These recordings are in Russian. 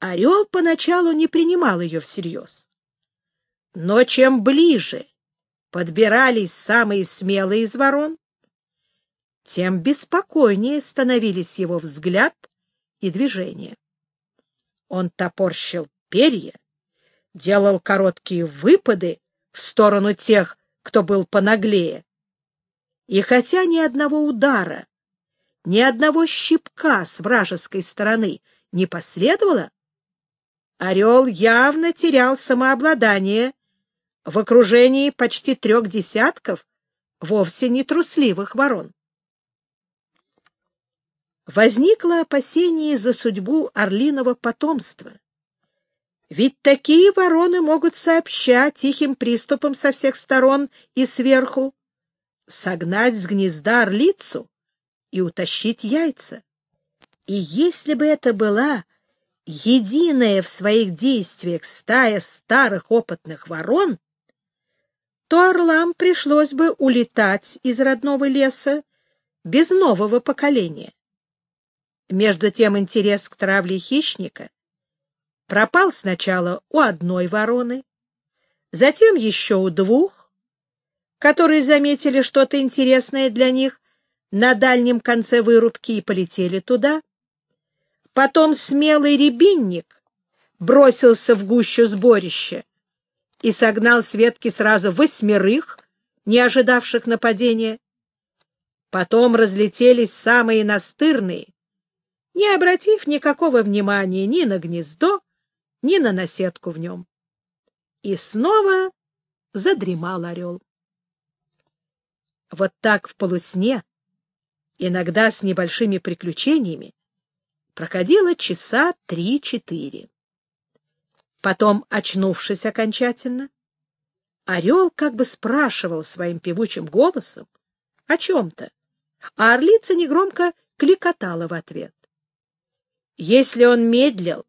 Орел поначалу не принимал ее всерьез. Но чем ближе подбирались самые смелые из ворон, тем беспокойнее становились его взгляд и движения. Он топорщил перья, делал короткие выпады в сторону тех, кто был понаглее. И хотя ни одного удара, ни одного щипка с вражеской стороны не последовало, орел явно терял самообладание в окружении почти трех десятков вовсе не трусливых ворон. Возникло опасение за судьбу орлиного потомства. Ведь такие вороны могут сообщать тихим приступом со всех сторон и сверху, согнать с гнезда орлицу и утащить яйца. И если бы это была единая в своих действиях стая старых опытных ворон, то орлам пришлось бы улетать из родного леса без нового поколения. Между тем интерес к травле хищника пропал сначала у одной вороны, затем еще у двух, которые заметили что-то интересное для них на дальнем конце вырубки и полетели туда. Потом смелый рябинник бросился в гущу сборища и согнал с ветки сразу восьмерых, не ожидавших нападения. Потом разлетелись самые настырные, не обратив никакого внимания ни на гнездо, ни на наседку в нем. И снова задремал орел. Вот так в полусне, иногда с небольшими приключениями, проходило часа три-четыре. Потом, очнувшись окончательно, орел как бы спрашивал своим певучим голосом о чем-то, а орлица негромко кликотала в ответ. Если он медлил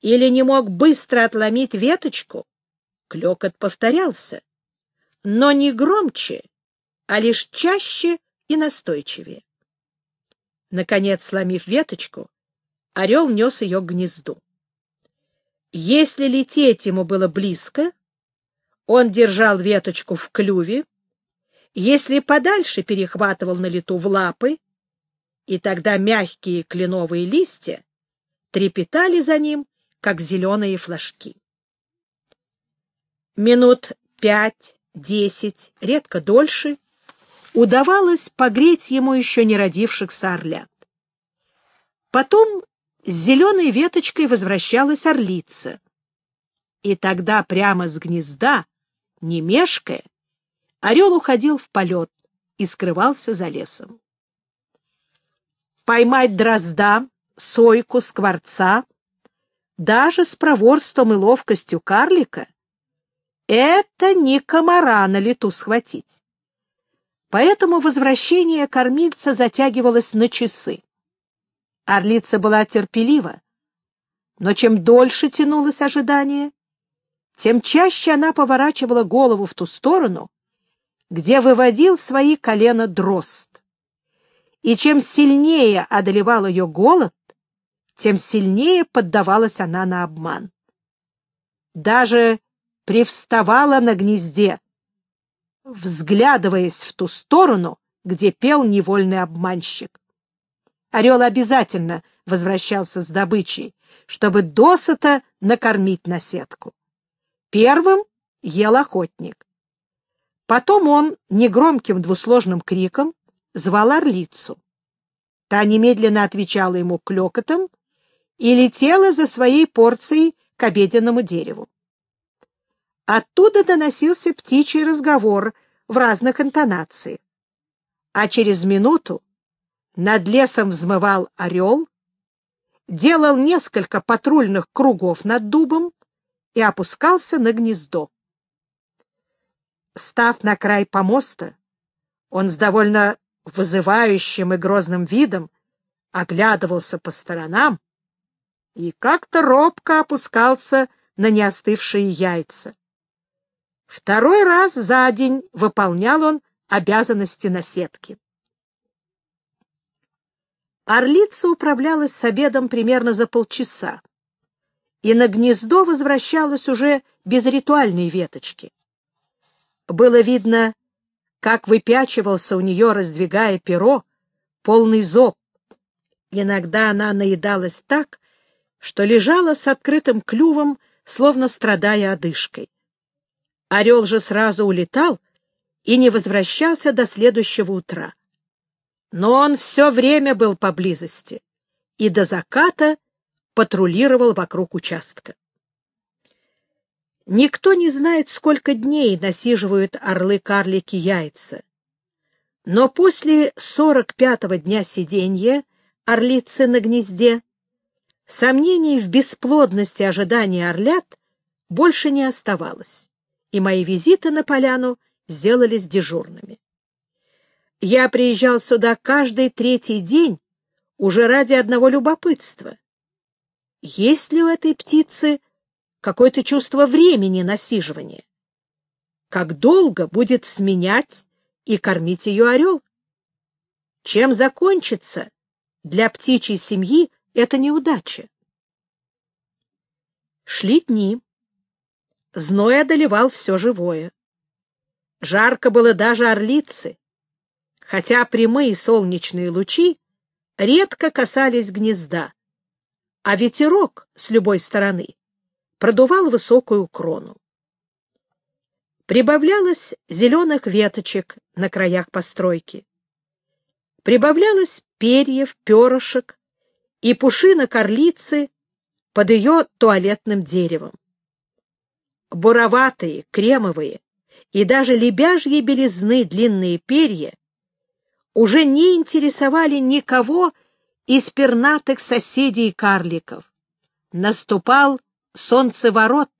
или не мог быстро отломить веточку, клёкот повторялся, но не громче, а лишь чаще и настойчивее. Наконец, сломив веточку, орел нес ее к гнезду. Если лететь ему было близко, он держал веточку в клюве, если подальше перехватывал на лету в лапы, и тогда мягкие кленовые листья трепетали за ним как зеленые флажки. Минут пять-десять, редко дольше, удавалось погреть ему еще не родившихся орлят. Потом с зеленой веточкой возвращалась орлица. И тогда прямо с гнезда, не мешкая, орел уходил в полет и скрывался за лесом. Поймать дрозда, сойку, скворца даже с проворством и ловкостью карлика, это не комара на лету схватить. Поэтому возвращение кормильца затягивалось на часы. Орлица была терпелива, но чем дольше тянулось ожидание, тем чаще она поворачивала голову в ту сторону, где выводил свои колена дрозд. И чем сильнее одолевал ее голод, тем сильнее поддавалась она на обман. Даже привставала на гнезде, взглядываясь в ту сторону, где пел невольный обманщик. Орел обязательно возвращался с добычей, чтобы досыта накормить наседку. Первым ел охотник. Потом он негромким двусложным криком звал орлицу. Та немедленно отвечала ему клёкотом и летела за своей порцией к обеденному дереву. Оттуда доносился птичий разговор в разных интонациях. А через минуту над лесом взмывал орел, делал несколько патрульных кругов над дубом и опускался на гнездо. Став на край помоста, он с довольно вызывающим и грозным видом оглядывался по сторонам и как-то робко опускался на неостывшие яйца. Второй раз за день выполнял он обязанности на сетке. Орлица управлялась с обедом примерно за полчаса, и на гнездо возвращалась уже без ритуальной веточки. Было видно, как выпячивался у нее, раздвигая перо, полный зоб. Иногда она наедалась так, что лежала с открытым клювом, словно страдая одышкой. Орел же сразу улетал и не возвращался до следующего утра. Но он все время был поблизости и до заката патрулировал вокруг участка. Никто не знает, сколько дней насиживают орлы-карлики яйца. Но после сорок пятого дня сиденья орлицы на гнезде сомнений в бесплодности ожидания орлят больше не оставалось, и мои визиты на поляну сделались дежурными. Я приезжал сюда каждый третий день уже ради одного любопытства. Есть ли у этой птицы какое-то чувство времени насиживания. Как долго будет сменять и кормить ее орел? Чем закончится для птичьей семьи эта неудача? Шли дни. Зной одолевал все живое. Жарко было даже орлицы, хотя прямые солнечные лучи редко касались гнезда, а ветерок с любой стороны продувал высокую крону. Прибавлялось зеленых веточек на краях постройки. Прибавлялось перьев, перышек и пушинок орлицы под ее туалетным деревом. Буроватые, кремовые и даже лебяжьи белизны длинные перья уже не интересовали никого из пернатых соседей карликов. Наступал солнцеворот,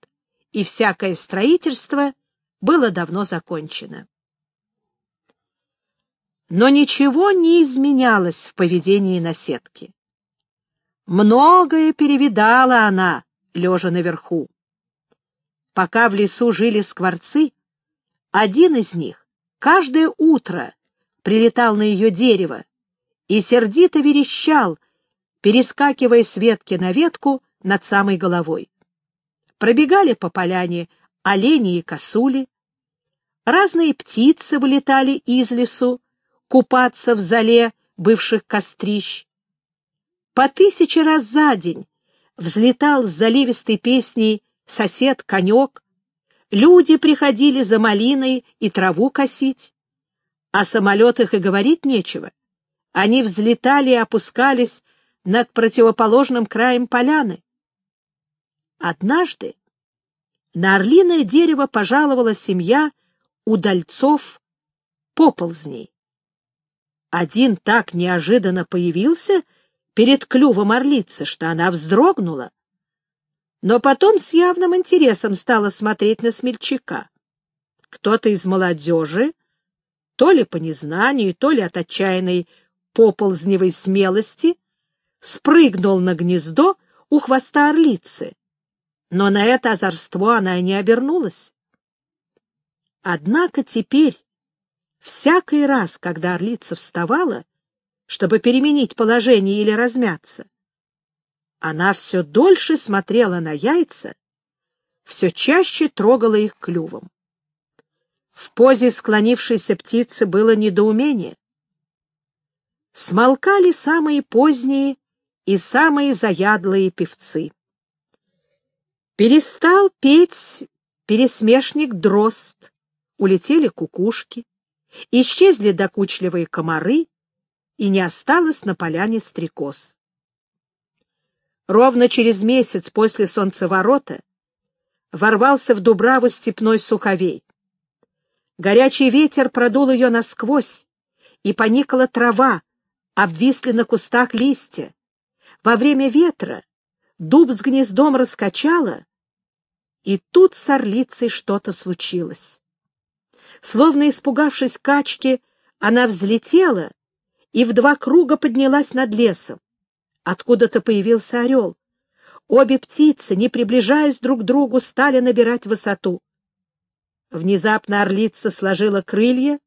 и всякое строительство было давно закончено. Но ничего не изменялось в поведении наседки. Многое перевидала она, лежа наверху. Пока в лесу жили скворцы, один из них каждое утро прилетал на ее дерево и сердито верещал, перескакивая с ветки на ветку над самой головой пробегали по поляне олени и косули, разные птицы вылетали из лесу купаться в зале бывших кострищ. По тысяче раз за день взлетал с заливистой песней сосед-конек, люди приходили за малиной и траву косить, о самолетах и говорить нечего. Они взлетали и опускались над противоположным краем поляны. Однажды на орлиное дерево пожаловала семья удальцов поползней. Один так неожиданно появился перед клювом орлицы, что она вздрогнула, но потом с явным интересом стала смотреть на смельчака. Кто-то из молодежи, то ли по незнанию, то ли от отчаянной поползневой смелости, спрыгнул на гнездо у хвоста орлицы но на это озорство она и не обернулась. Однако теперь, всякий раз, когда орлица вставала, чтобы переменить положение или размяться, она все дольше смотрела на яйца, все чаще трогала их клювом. В позе склонившейся птицы было недоумение. Смолкали самые поздние и самые заядлые певцы. Перестал петь пересмешник дрозд, улетели кукушки, исчезли докучливые комары, и не осталось на поляне стрекоз. Ровно через месяц после солнцеворота ворвался в Дубраву степной суховей. Горячий ветер продул ее насквозь, и поникла трава, обвисли на кустах листья. Во время ветра дуб с гнездом раскачало, и тут с орлицей что-то случилось. Словно испугавшись качки, она взлетела и в два круга поднялась над лесом. Откуда-то появился орел. Обе птицы, не приближаясь друг к другу, стали набирать высоту. Внезапно орлица сложила крылья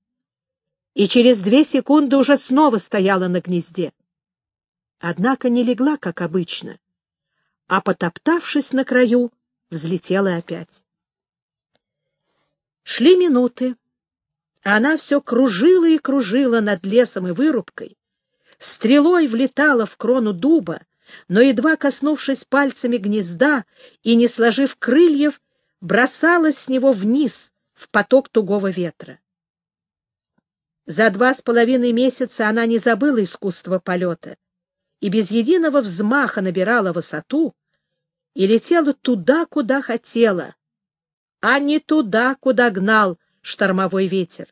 и через две секунды уже снова стояла на гнезде. Однако не легла, как обычно, а, потоптавшись на краю, взлетела опять. Шли минуты, а она все кружила и кружила над лесом и вырубкой, стрелой влетала в крону дуба, но, едва коснувшись пальцами гнезда и не сложив крыльев, бросалась с него вниз в поток тугого ветра. За два с половиной месяца она не забыла искусство полета и без единого взмаха набирала высоту и летела туда, куда хотела, а не туда, куда гнал штормовой ветер.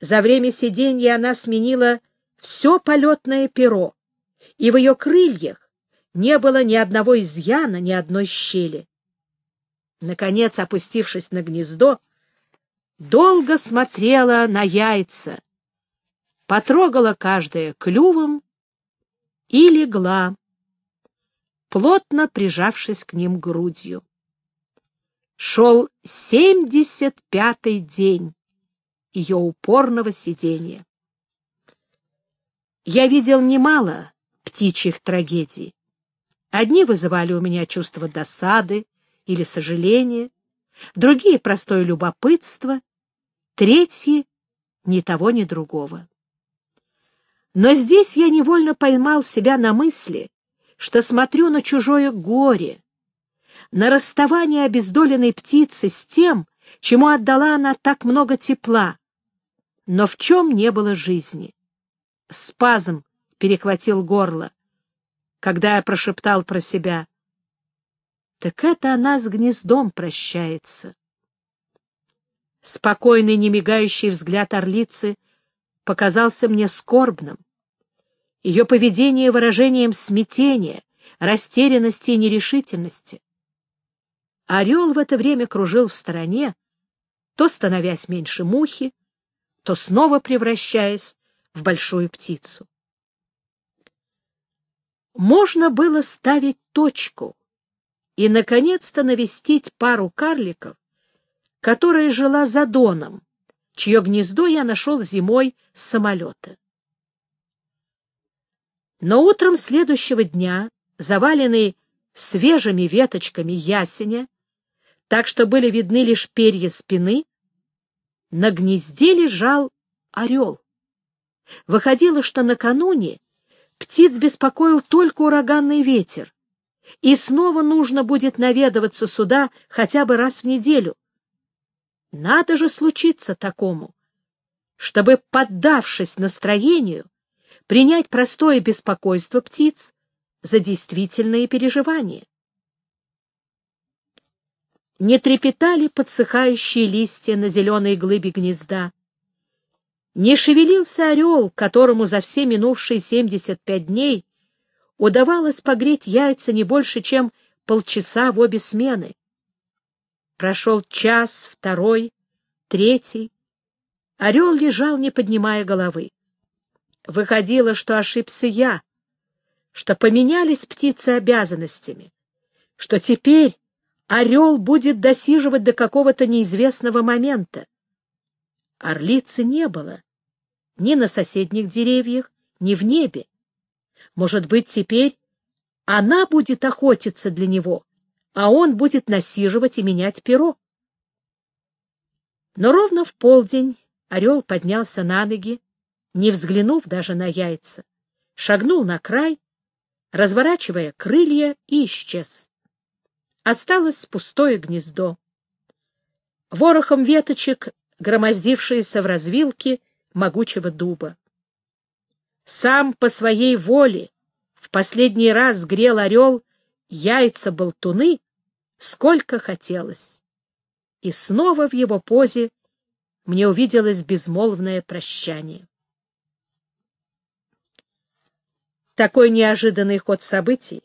За время сиденья она сменила все полетное перо, и в ее крыльях не было ни одного изъяна, ни одной щели. Наконец, опустившись на гнездо, долго смотрела на яйца, потрогала каждое клювом и легла, плотно прижавшись к ним грудью. Шел семьдесят пятый день ее упорного сидения. Я видел немало птичьих трагедий. Одни вызывали у меня чувство досады или сожаления, другие — простое любопытство, третьи — ни того, ни другого. Но здесь я невольно поймал себя на мысли, что смотрю на чужое горе, на расставание обездоленной птицы с тем, чему отдала она так много тепла, но в чем не было жизни. Спазм перехватил горло, когда я прошептал про себя. Так это она с гнездом прощается. Спокойный, немигающий взгляд орлицы показался мне скорбным. Ее поведение выражением смятения, растерянности и нерешительности. Орел в это время кружил в стороне, то становясь меньше мухи, то снова превращаясь в большую птицу. Можно было ставить точку и, наконец-то, навестить пару карликов, которая жила за Доном, чье гнездо я нашел зимой с самолета. Но утром следующего дня, заваленный свежими веточками ясеня, так что были видны лишь перья спины, на гнезде лежал орел. Выходило, что накануне птиц беспокоил только ураганный ветер, и снова нужно будет наведываться сюда хотя бы раз в неделю, надо же случиться такому, чтобы, поддавшись настроению, принять простое беспокойство птиц за действительные переживания. Не трепетали подсыхающие листья на зеленой глыбе гнезда. Не шевелился орел, которому за все минувшие 75 дней удавалось погреть яйца не больше, чем полчаса в обе смены. Прошел час, второй, третий. Орел лежал, не поднимая головы. Выходило, что ошибся я, что поменялись птицы обязанностями, что теперь орел будет досиживать до какого-то неизвестного момента. Орлицы не было ни на соседних деревьях, ни в небе. Может быть, теперь она будет охотиться для него, а он будет насиживать и менять перо. Но ровно в полдень орел поднялся на ноги, не взглянув даже на яйца, шагнул на край, разворачивая крылья, и исчез. Осталось пустое гнездо. Ворохом веточек, громоздившиеся в развилке могучего дуба. Сам по своей воле в последний раз грел орел яйца болтуны, сколько хотелось. И снова в его позе мне увиделось безмолвное прощание. Такой неожиданный ход событий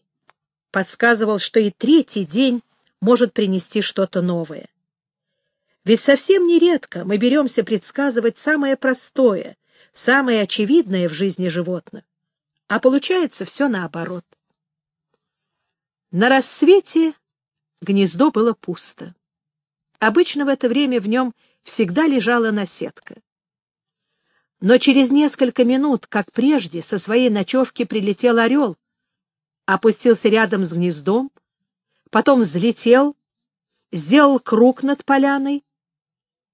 подсказывал, что и третий день может принести что-то новое. Ведь совсем нередко мы беремся предсказывать самое простое, самое очевидное в жизни животных, а получается все наоборот. На рассвете гнездо было пусто. Обычно в это время в нем всегда лежала наседка. Но через несколько минут, как прежде, со своей ночевки прилетел орел, опустился рядом с гнездом, потом взлетел, сделал круг над поляной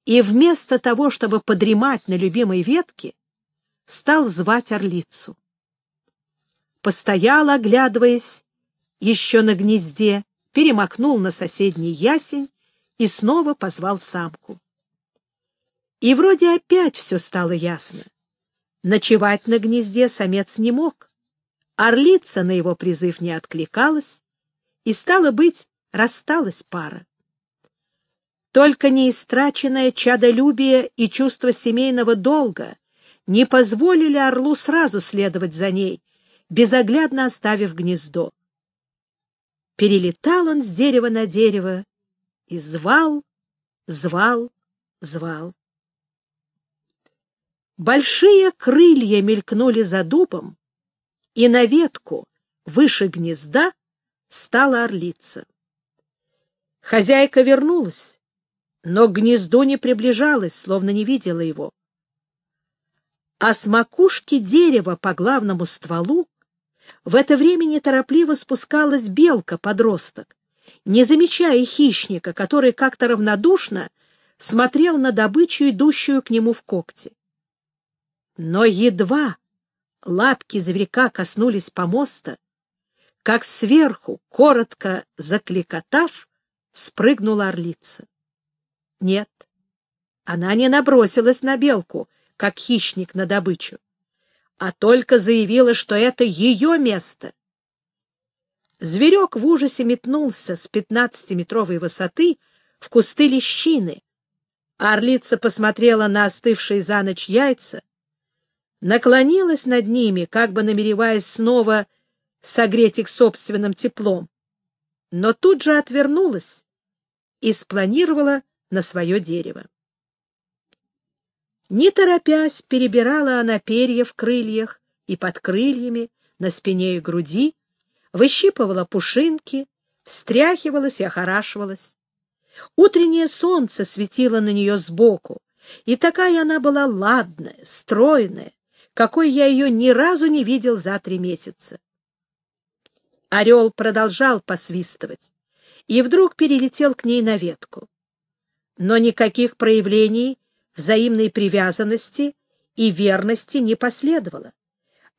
и вместо того, чтобы подремать на любимой ветке, стал звать орлицу. Постоял, оглядываясь, еще на гнезде, перемахнул на соседний ясень и снова позвал самку. И вроде опять все стало ясно. Ночевать на гнезде самец не мог. Орлица на его призыв не откликалась, и, стало быть, рассталась пара. Только неистраченное чадолюбие и чувство семейного долга не позволили орлу сразу следовать за ней, безоглядно оставив гнездо. Перелетал он с дерева на дерево и звал, звал, звал. Большие крылья мелькнули за дубом, и на ветку выше гнезда стала орлица. Хозяйка вернулась, но к гнезду не приближалась, словно не видела его. А с макушки дерева по главному стволу в это время неторопливо спускалась белка-подросток, не замечая хищника, который как-то равнодушно смотрел на добычу, идущую к нему в когти. Но едва лапки зверька коснулись помоста, как сверху, коротко закликотав, спрыгнула орлица. Нет, она не набросилась на белку, как хищник на добычу а только заявила, что это ее место. Зверек в ужасе метнулся с пятнадцатиметровой высоты в кусты лещины, орлица посмотрела на остывшие за ночь яйца, наклонилась над ними, как бы намереваясь снова согреть их собственным теплом, но тут же отвернулась и спланировала на свое дерево. Не торопясь, перебирала она перья в крыльях и под крыльями, на спине и груди, выщипывала пушинки, встряхивалась и охорашивалась. Утреннее солнце светило на нее сбоку, и такая она была ладная, стройная, какой я ее ни разу не видел за три месяца. Орел продолжал посвистывать и вдруг перелетел к ней на ветку. Но никаких проявлений взаимной привязанности и верности не последовало.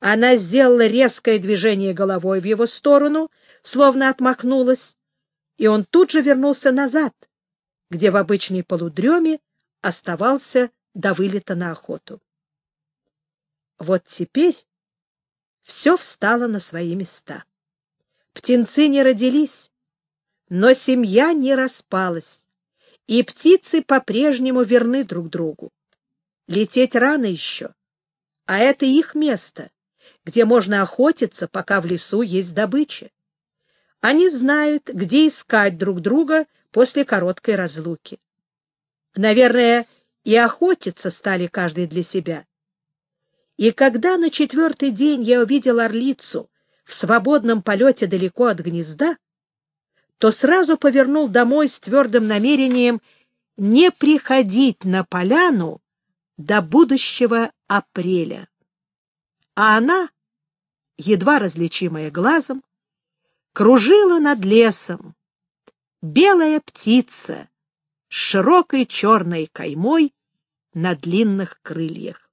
Она сделала резкое движение головой в его сторону, словно отмахнулась, и он тут же вернулся назад, где в обычной полудреме оставался до вылета на охоту. Вот теперь все встало на свои места. Птенцы не родились, но семья не распалась и птицы по-прежнему верны друг другу. Лететь рано еще, а это их место, где можно охотиться, пока в лесу есть добыча. Они знают, где искать друг друга после короткой разлуки. Наверное, и охотиться стали каждый для себя. И когда на четвертый день я увидел орлицу в свободном полете далеко от гнезда, то сразу повернул домой с твердым намерением не приходить на поляну до будущего апреля. А она, едва различимая глазом, кружила над лесом, белая птица с широкой черной каймой на длинных крыльях.